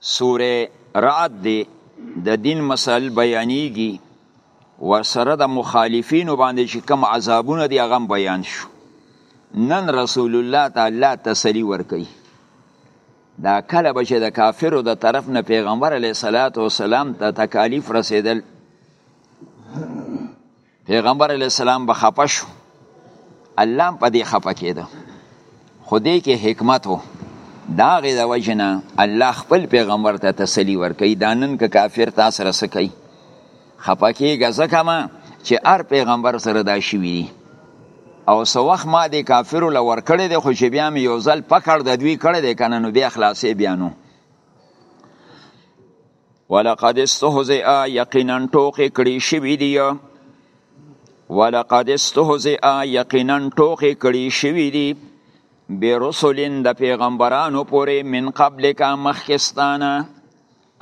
سوره رعد دی د دین مسائل بیانیږي ورسره د مخالفینو باندې چې کم عذابونه دی هغه بیان شو نن رسول الله تعالی تسلی ورکي دا کله به چې د کافرو د طرف نه پیغمبر علیه صلوات و سلام ته تکالیف رسیدل پیغمبر علی السلام به خپه شو الله هم په دې خپه کېده خو دې کې حکمت و د هغې د وجې نه الله خپل پیغمبر ته تسلي ورکوي دا نن که کافر تا سره څه کوي خپه کېږه ځکه ما چې هر پیغمبر سره دا شوي دي او څه وخت ما دې کافرو له ورکړی دی خو چې بیا مې یو ځل پکړ د دوی کړی دی که نه نو بیا خلاصې بیا نو ولقد استهزئ یقینا ټوکې کړې شوې دي ولقد استهزئ یقینا ټوکې کړې شوې دي برسولین د پیغمبرانو پورې من قبل کا مخکستانه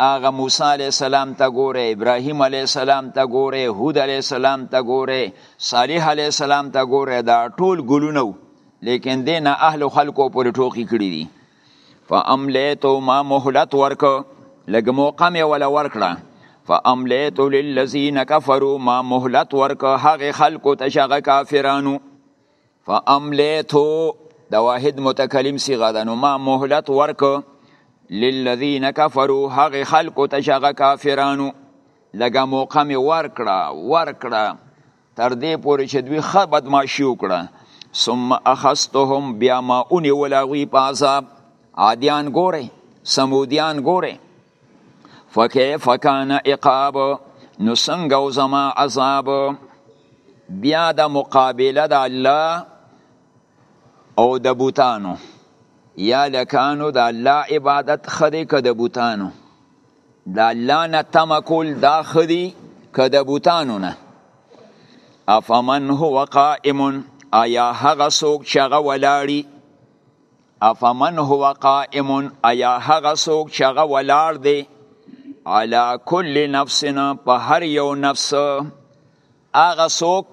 هغه موسی علی السلام ته ګوره ابراهیم علی السلام ته ګوره هود علی السلام ته ګوره صالح علی السلام ته ګوره دا ټول ګلونه لیکن دین اهل خلکو پر ټوکی کړی دي فاملیتو ما مهلت ورک لګ موقع می ولا ورکړه فاملیت للذین کفروا ما مهلت ورک هغه خلکو ته شغه کافرانو فاملیتو دا واحد متکلم صیغه ده نو ما مهلت ورک للذین کفروا هغه خلکو ته شغه کافرانو لګه موقع می ورکړه ورکړه تر دې پورې چې دوی ښه بدمعاشي وکړه ثم اخذتهم بیا ما ونیول هغوی په عذاب عادیان ګورئ سمودیان ګورئ فکیف کان عقاب نو څنګه او زما عذاب بیا د مقابله د الله او د بوتانو یا لکانو د الله عبادت خدې که د بوتانو د الله نه تمه کول دا ښه دي که د بوتانو نه افمن هو قائم ایا هغه څوک چې هغه ولاړي افمن هو قائم ایا هغه څوک چې هغه ولاړ دی علا کل نفسنا په هر یو نفس هغه څوک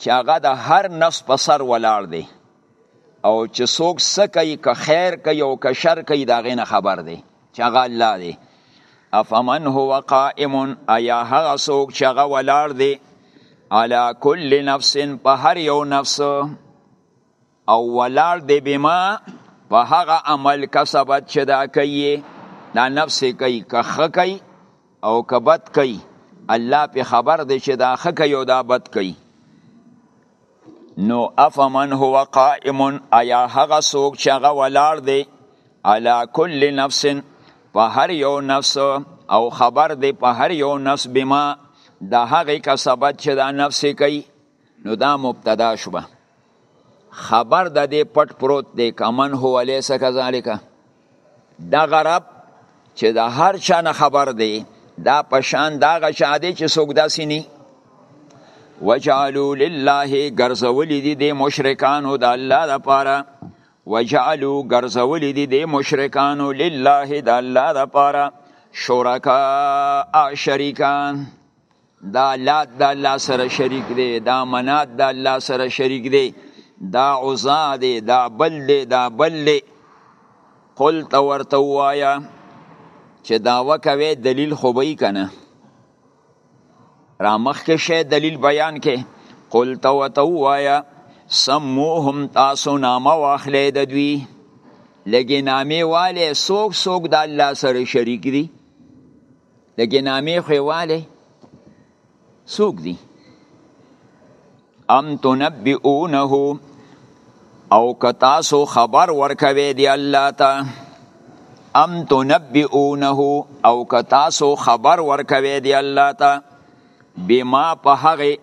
چې هغه د هر نفس په سر ولاړ دی او چې څوک څه کوي که خیر کوي او که شر کوي د هغې نه خبر دی چې هغه الله دی افمن هو قائم ایا هغه څوک چې هغه ولاړ دی علا کل نفس په هر یو نفس او ولاړ دی بما په هغه عمل کسبت چې دا کوي دا نفس کوي که ښه کوي او که بد کوي الله په خبر دی چې دا ښه کوي او دا بد کوي نو افمن هو قائم ایا هغه څوک چې هغه ولاړ دی علا کل نفس په هر یو نفس او خبر دی په هر یو نفس بما د هغې کسبت چې دا نفس کوي نو دا مبتدا شوه خبر د دې پټ پروت دی کمن هو الیس کذالک دا غرب چې د هر چا نه خبر دی دا پشان دا غشا دی چې څوک داسې نی وجعلوا لله ګرځولې دي د مشرکانو د الله لپاره وجعلوا ګرځولې دي د مشرکانو لله د الله لپاره شرکا شریکان دا لات د الله سره شریک دی دا منات د الله سره شریک دی دا عزا دی دا بل دی دا بل دی قل ته ورته وایا چې داوا کوي دلیل خو به کنه را مخ کې شی دلیل بیان کې قل ته ورته وایا سموهم تاسو نامه واخلې د دوی لګې نامې والے سوک سوک د الله سره شریک دي لګې نامې خو یې والی څوک دي ام تنبئونه او که تاسو خبر ورکوي دی الله ته ام تنبئونه او که تاسو خبر ورکوي دی الله ته بما په هغه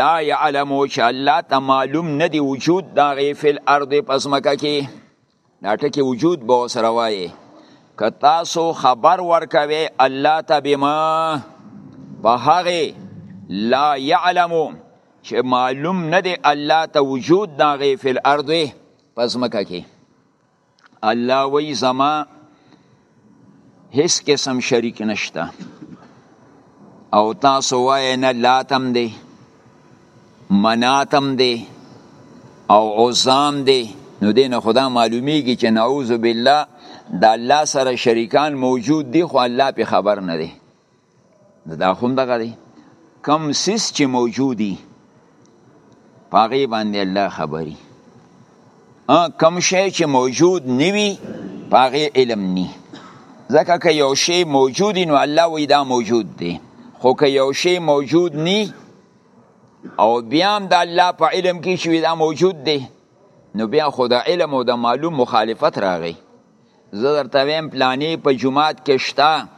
لا يعلم چې الله ته معلوم نه دی وجود دا غي فل ارض پس مکه کې دا ټکی وجود به سره وایي که تاسو خبر ورکوي الله ته بما په هغه لا يعلم چې معلوم نه دی الله ته وجود دا غي فل ارض پس مکه کې الله وی زما هیڅ قسم شریک نشته او تاسو وای نه لاتم دی مناتم دی او عزام دی نو دین خدا معلومیږي چې نعوذ بالله د الله سره شریکان موجود دي خو الله په خبر نه دی دا هم دغه دی کم سیس چې موجودی پاغي باندې الله خبري ا کم شی چې موجود نیوي پاغي علم ني ځکه که یو شی موجود نو الله وی دا موجود دی خو که یو شی موجود ني او بیا هم د الله په علم کې چې دا موجود دی نو بیا خو د علم او د معلوم مخالفت راغی زه درته ویم پلانې په جماعت کې شته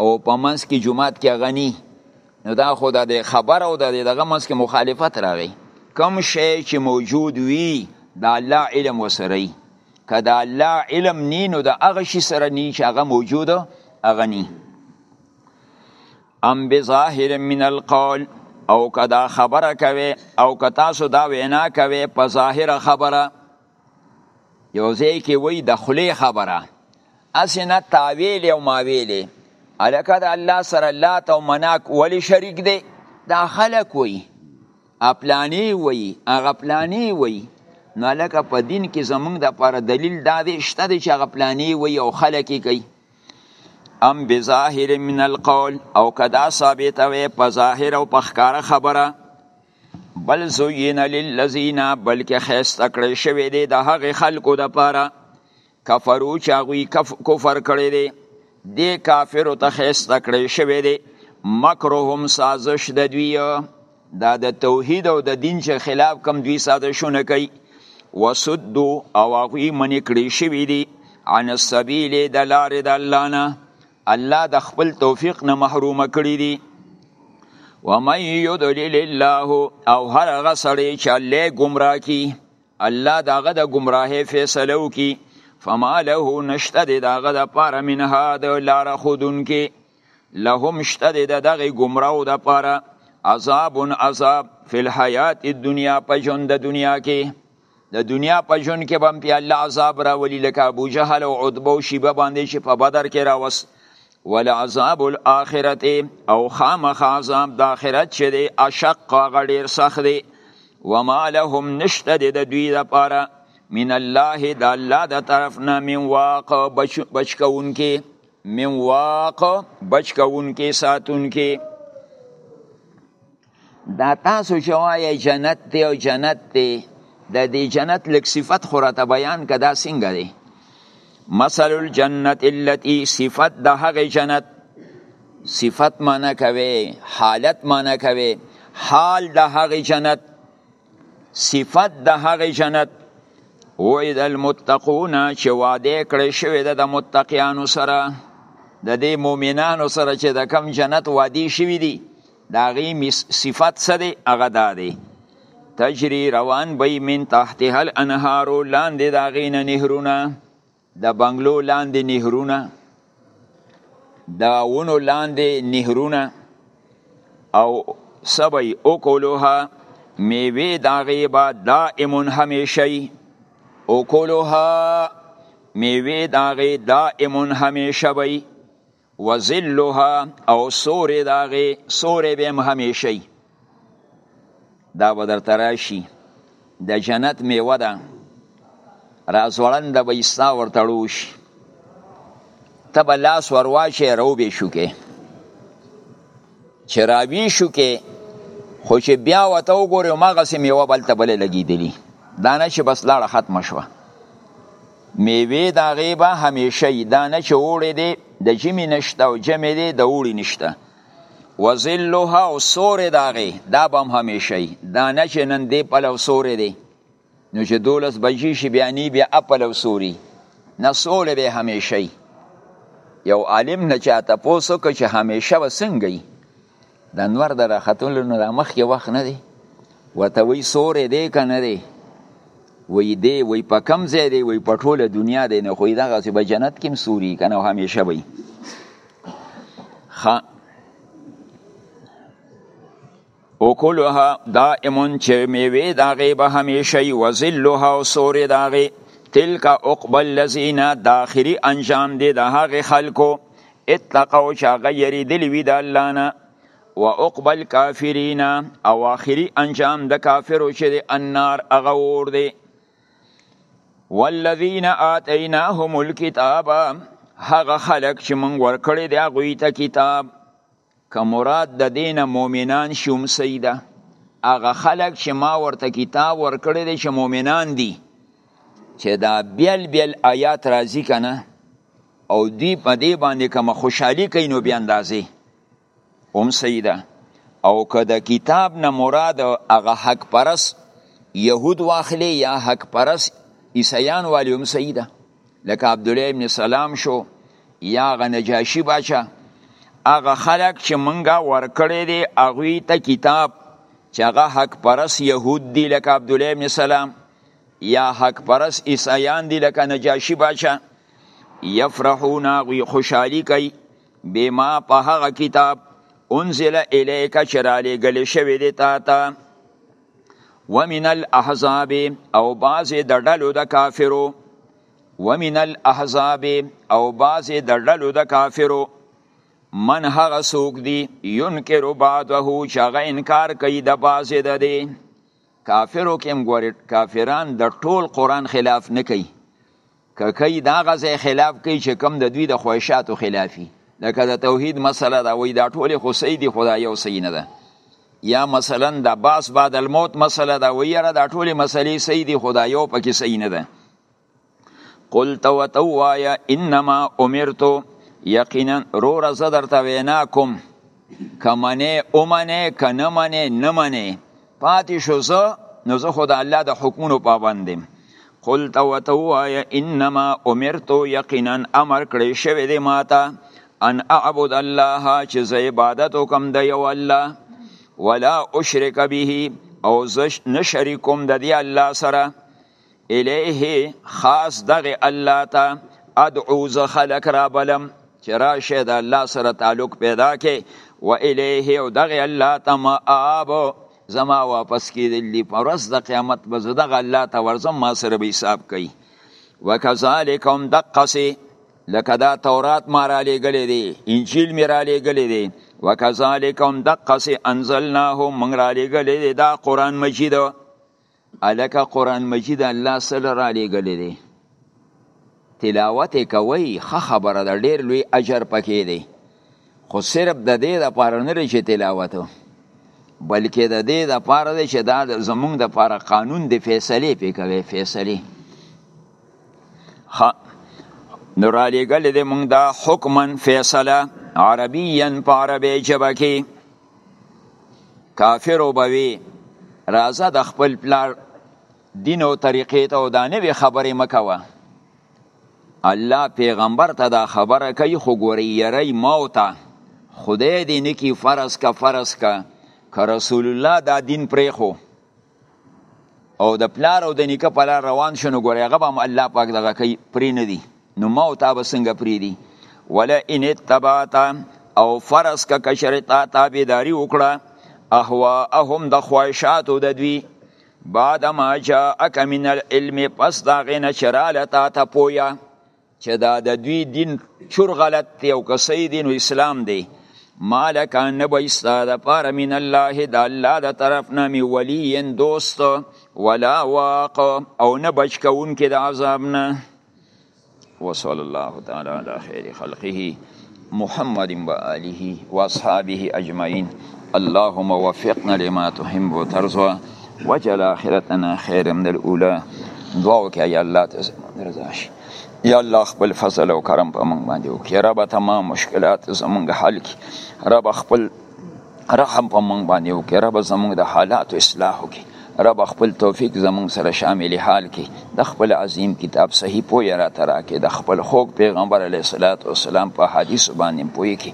او په منځ کې جماعت کې غني نو دا خو د خبر او د دغه منځ کې مخالفت راغی کم شی چې موجود وي د الله علم وسره وي که د الله علم نی نو د هغه شي سره نی چې هغه موجود هغه نی ام بظاهر من القول او که دا خبره کوي او که تاسو دا وینا کوي په ظاهره خبره یو ځای کې وای د خلی خبره اسنه تاویل او ماویلې الکه د الله سره لات او مناک ولی شریک دی دا خلک وای اپلانی وای هغه پلانی وای نو الکه په دین کې زمونږ د پر دلیل دا دی شته چې هغه پلانی وای او خلک کوي ام بظاهر من القول او کدا ثابت وي په ظاهر او په ښکاره خبره بل زوین للذین بلکې خیسته کړی شوی دی د هغې خلکو د پاره کفرو چې هغوی کف کفر کړی دی دې کافرو ته خیسته کړی شوی دی مکرهم سازش د دوی دا د توحید او د دین چې خلاف کم دوی سازشونه کوي وسدو او هغوی منې کړی شوی دی عن السبیل د لارې د الله نه الله د خپل توفیق نه محروم کړی دي ومن یضلل الله او هر هغه سړی چې الله ګمراه کی الله داغه د ګمراهۍ فیصله وکي فما له نشته د داغه د پاره من هاد لار خودون کې لهم شته د دغه ګمراو د پاره عذاب عذاب فی الحیات الدنیا په ژوند د دنیا کې د دنیا په ژوند کې به په الله عذاب راولي لکه ابو جهل او عتبه او شیبه باندې چې په بدر کې راوست ولعذاب الاخرت او خامخ عذاب د اخرت چې دی اشق هغه ډېر سخت دی وما لهم نشته دی د دوی لپاره من الله د الله د طرف نه من واق بچ بچ کوونکې من واق بچ کوونکې ساتونکې دا تاسو چې وایئ جنت دی او جنت دی د دې جنت لږ صفت خو راته بیان که دا څنګه دی مثل الجنت التي صفت د هغې جنت صفت معنی کوي حالت معنی کوي حال د هغې جنت صفت د هغې جنت وعد المتقون چې وعده کړی شوې ده د متقیانو سره د دې مؤمنانو سره چې د کم جنت وعدې شوي دي دا غي صفت څه دی هغه دا دی تجری روان بی من تحت هل انهارو لاندې دا غین نهرونه د بنگلو لاندې نهرونه د ونو لاندې نهرونه او سبی اوکولوها میوه دا غي با دائمون همیشی اوکولوها میوه دا غي دائمون همیشه بی وظلها او سورې د هغې سورې به هم همیشه وي دا به درته راشي د جنت میوه ده راځوړنده به یې ستا ورته ړو شي ته به لاس ور واچې راوبې شو کې چې راوي شو کې خو چې بیا ورته وګورې هماغسې میوه به هلته بله لګېدلي دا نه چې بس لاړه ختمه شوه میوې د هغې به همیشه وي دا نه چې اوړی دی د ژمي نشته او ژمی دی د اوړي نشته وظلها او سورې د هغې دا به هم همیشه وي دا نه چې نن دی پل او سورې دی نو چې دولس بجې شي بیا نی بیا اپل او سوري نه سولې به همیشه وي یو عالم نه چاته پوسو که چې همیشه وسنګي د انور د راختلو نه رامخکې وخت نه دی ورته وایي سوری دی که نه دی وایي دی وایي په کم ځای دی وایي په ټوله دنیا دی نه خو یې دغسې به جنت کې هم سوري که نه همیشه به ښه اوکلها دائمون چې میوې د هغې به همیشه وي وظلها او سورې د هغې تلک عقب الذین د آخري انجام دی د هغې خلکو اتقوا چې هغه یریدلی وي د الله نه و عقب الکافرین او آخري انجام د کافرو چې د النار هغه اور دی والذین آتیناهم الکتاب هغه خلق چې مونږ ورکړی دی هغوی ته کتاب که مراد د دې نه مؤمنان شي هم صحیح ده هغه خلک چې ما ورته کتاب ورکړی دی چې مؤمنان دي چې دا بیل بیل آیات راځي که نه او دوی په دې باندې کومه خوشحالي کوي نو بې اندازې هم صحیح ده او که د کتاب نه مراد هغه حق پرس یهود واخلي یا حق پرس عیسیان والي هم صحیح ده لکه عبدالله ابن سلام شو یا غ نجاشی باچا هغه خلک چې منګه ورکړی دی هغوی ته کتاب چې هغه حق پرس یهود دی لکه عبدالله ابن سلام یا حق پرس عیسایان دی لکه نجاشی باچا یفرحون هغوی خوشحالی کوي بما په هغه کتاب انزل الیک چې رالیږل شوی دی تا ته ومن الاحزاب او بعضې د ډلو د کافرو ومن الاحزاب او بعضې د ډلو د کافرو من هغه څوک دی ينکر بعده چې هغه انکار کوي د بعضې د دی کافرو کې هم ګورې کافران د ټول قرآن خلاف نه کوي که کوي دا غزه خلاف کوي چې کم د دوی د خواهشاتو خلافي لکه د توحید مسله دا وای دا ټول خو صحیح دي خدا یو صحیح نه ده یا مثلا د باس بعد الموت مسله دا وای را دا ټول مسلې صحیح دي خدا یو پکې صحیح نه ده قل تو تو وایا انما امرت یقینا رو رزه درته وینا کوم که منې ومنې که نه منې نه منې پاتې شو زه نو زه خو د الله د حکمونو پابند یم قل ته ورته ووایه انما امرتو یقینا امر کړی شوی دی ماته ان اعبد الله چې زه عبادت وکم د یو الله ولا اشرک به او زه نه شریکوم د دې الله سره الیه خاص دغه الله ته ادعو زه خلق را بلم چې راشه د الله سره تعلق پیدا کې و الیه او دغه الله ته ما آب زما واپس کیدل دی پر ورځ د قیامت به زه دغه الله ته ورځم ما سره به حساب کوي وکذالک هم دقسی لکه دا تورات ما را لېږلی دی انجیل مې را لېږلی دی وکذالک هم دقسې انزلناه موږ را لېږلی دی دا قرآن مجید الکه قرآن مجید الله سره را لېږلی دی تلاوت یې کوئ ښه خبره ده ډېر لوی اجر پکې دی خو صرف د دې دپاره نه دی چې تلاوت بلکې د دې دپاره دی چې دا زمونږ دپاره قانون دی فیصلې پې کوي فیصلې نو را لېږلی دی مونږ دا حکما فیصله عربیا په عربۍ ژبه کې کافر وبوي راځه د خپل پلار دین او طریقې ته او دا نوې خبرې مکوه الله پیغمبر ته دا خبره کوي خو ګوري یری موته خدای دې نکی فرض کا فرض کا که رسول الله دا دین پرې خو او د پلار او د نیکه په لار روان شنو ګورې هغه به هم الله پاک دغه کوي پرې نه دي نو ما او تا به څنګه پرې دي ولا ان اتبعت او فرض که کشر تا تابعداري وکړه اهواهم د خواهشاتو د دوی بعد ما جاءک من العلم پس دا غینه چراله تا ته پویا چې دا د دوی دین چور غلط دی او که صحیح دین او اسلام دی مالک ان به استاد پر من الله د الله د طرف نه می ولی ان دوست ولا واق او نه بچ کون کې د عذاب نه وصلی الله تعالی علی خیر خلقه محمد و آله و اصحابه اجمعین اللهم وفقنا لما تحب وترضى وجل آخرتنا خیر من الاولى دعا وکړه یا الله ته رضا شي یا الله خپل فضل او کرم په موږ باندې وکړي رب تمام مشکلات زموږ حل کړي رب خپل رحم په مونږ باندې وکړي رب زمونږ د حالاتو اصلاح وکړي رب خپل توفیق زمونږ سره شامل حال کړي د خپل عظیم کتاب صحیح پوهه راته راکړي د خپل خوږ پیغمبر علیه الصلات والسلام په حدیث باندې پوهه کړي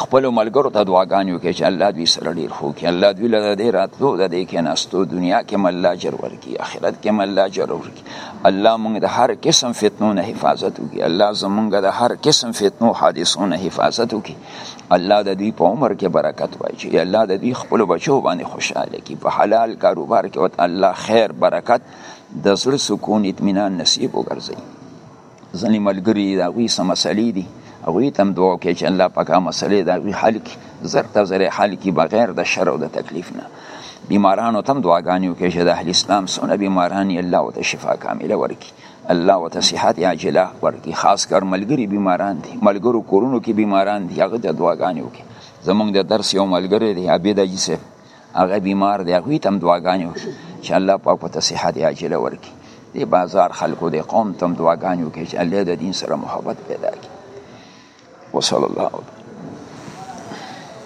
خپل ملګرو ته دعاګانې وکړي چې الله دوی سره ډیر خو کې الله دوی له دې راتلو د دې کې ناستو دنیا کې مل اجر ورکړي آخرت کې مل اجر ورکړي الله موږ د هر قسم فتنو نه حفاظت وکړي الله زموږ د هر قسم فتنو حادثو نه حفاظت وکړي الله د دوی په عمر کې برکت واچي الله د دوی خپل بچو باندې خوشاله کی په حلال کاروبار کې وت الله خیر برکت د زړه سکون اطمینان نصیب وګرځي ځنې ملګری دا وی سم مسلې دي او وی تم دعا کوي چې الله پاک مسلې دا وی حل کی زر ته زر حل کی بغیر د شر او د تکلیف نه بیمارانو تم دعاګانې وکړي چې د اهل اسلام سونه بیماران الله او ته شفا کامله ورکړي الله وته صحت عاجله ورکړي خاص کر ملګری بیماران دي ملګرو کورونو کې بیماران دي هغه د دعاګانې وکړي زمونږ د درس یو ملګری دی عبید اجي صاحب هغه بیمار دی هغوی ته هم دعاګانې وکړي چې الله پاک ورته صحت عاجله ورکړي د بازار خلکو د قوم ته هم دعاګانې وکړي چې الله د دین سره محبت پیدا کړي وصلی الله علیه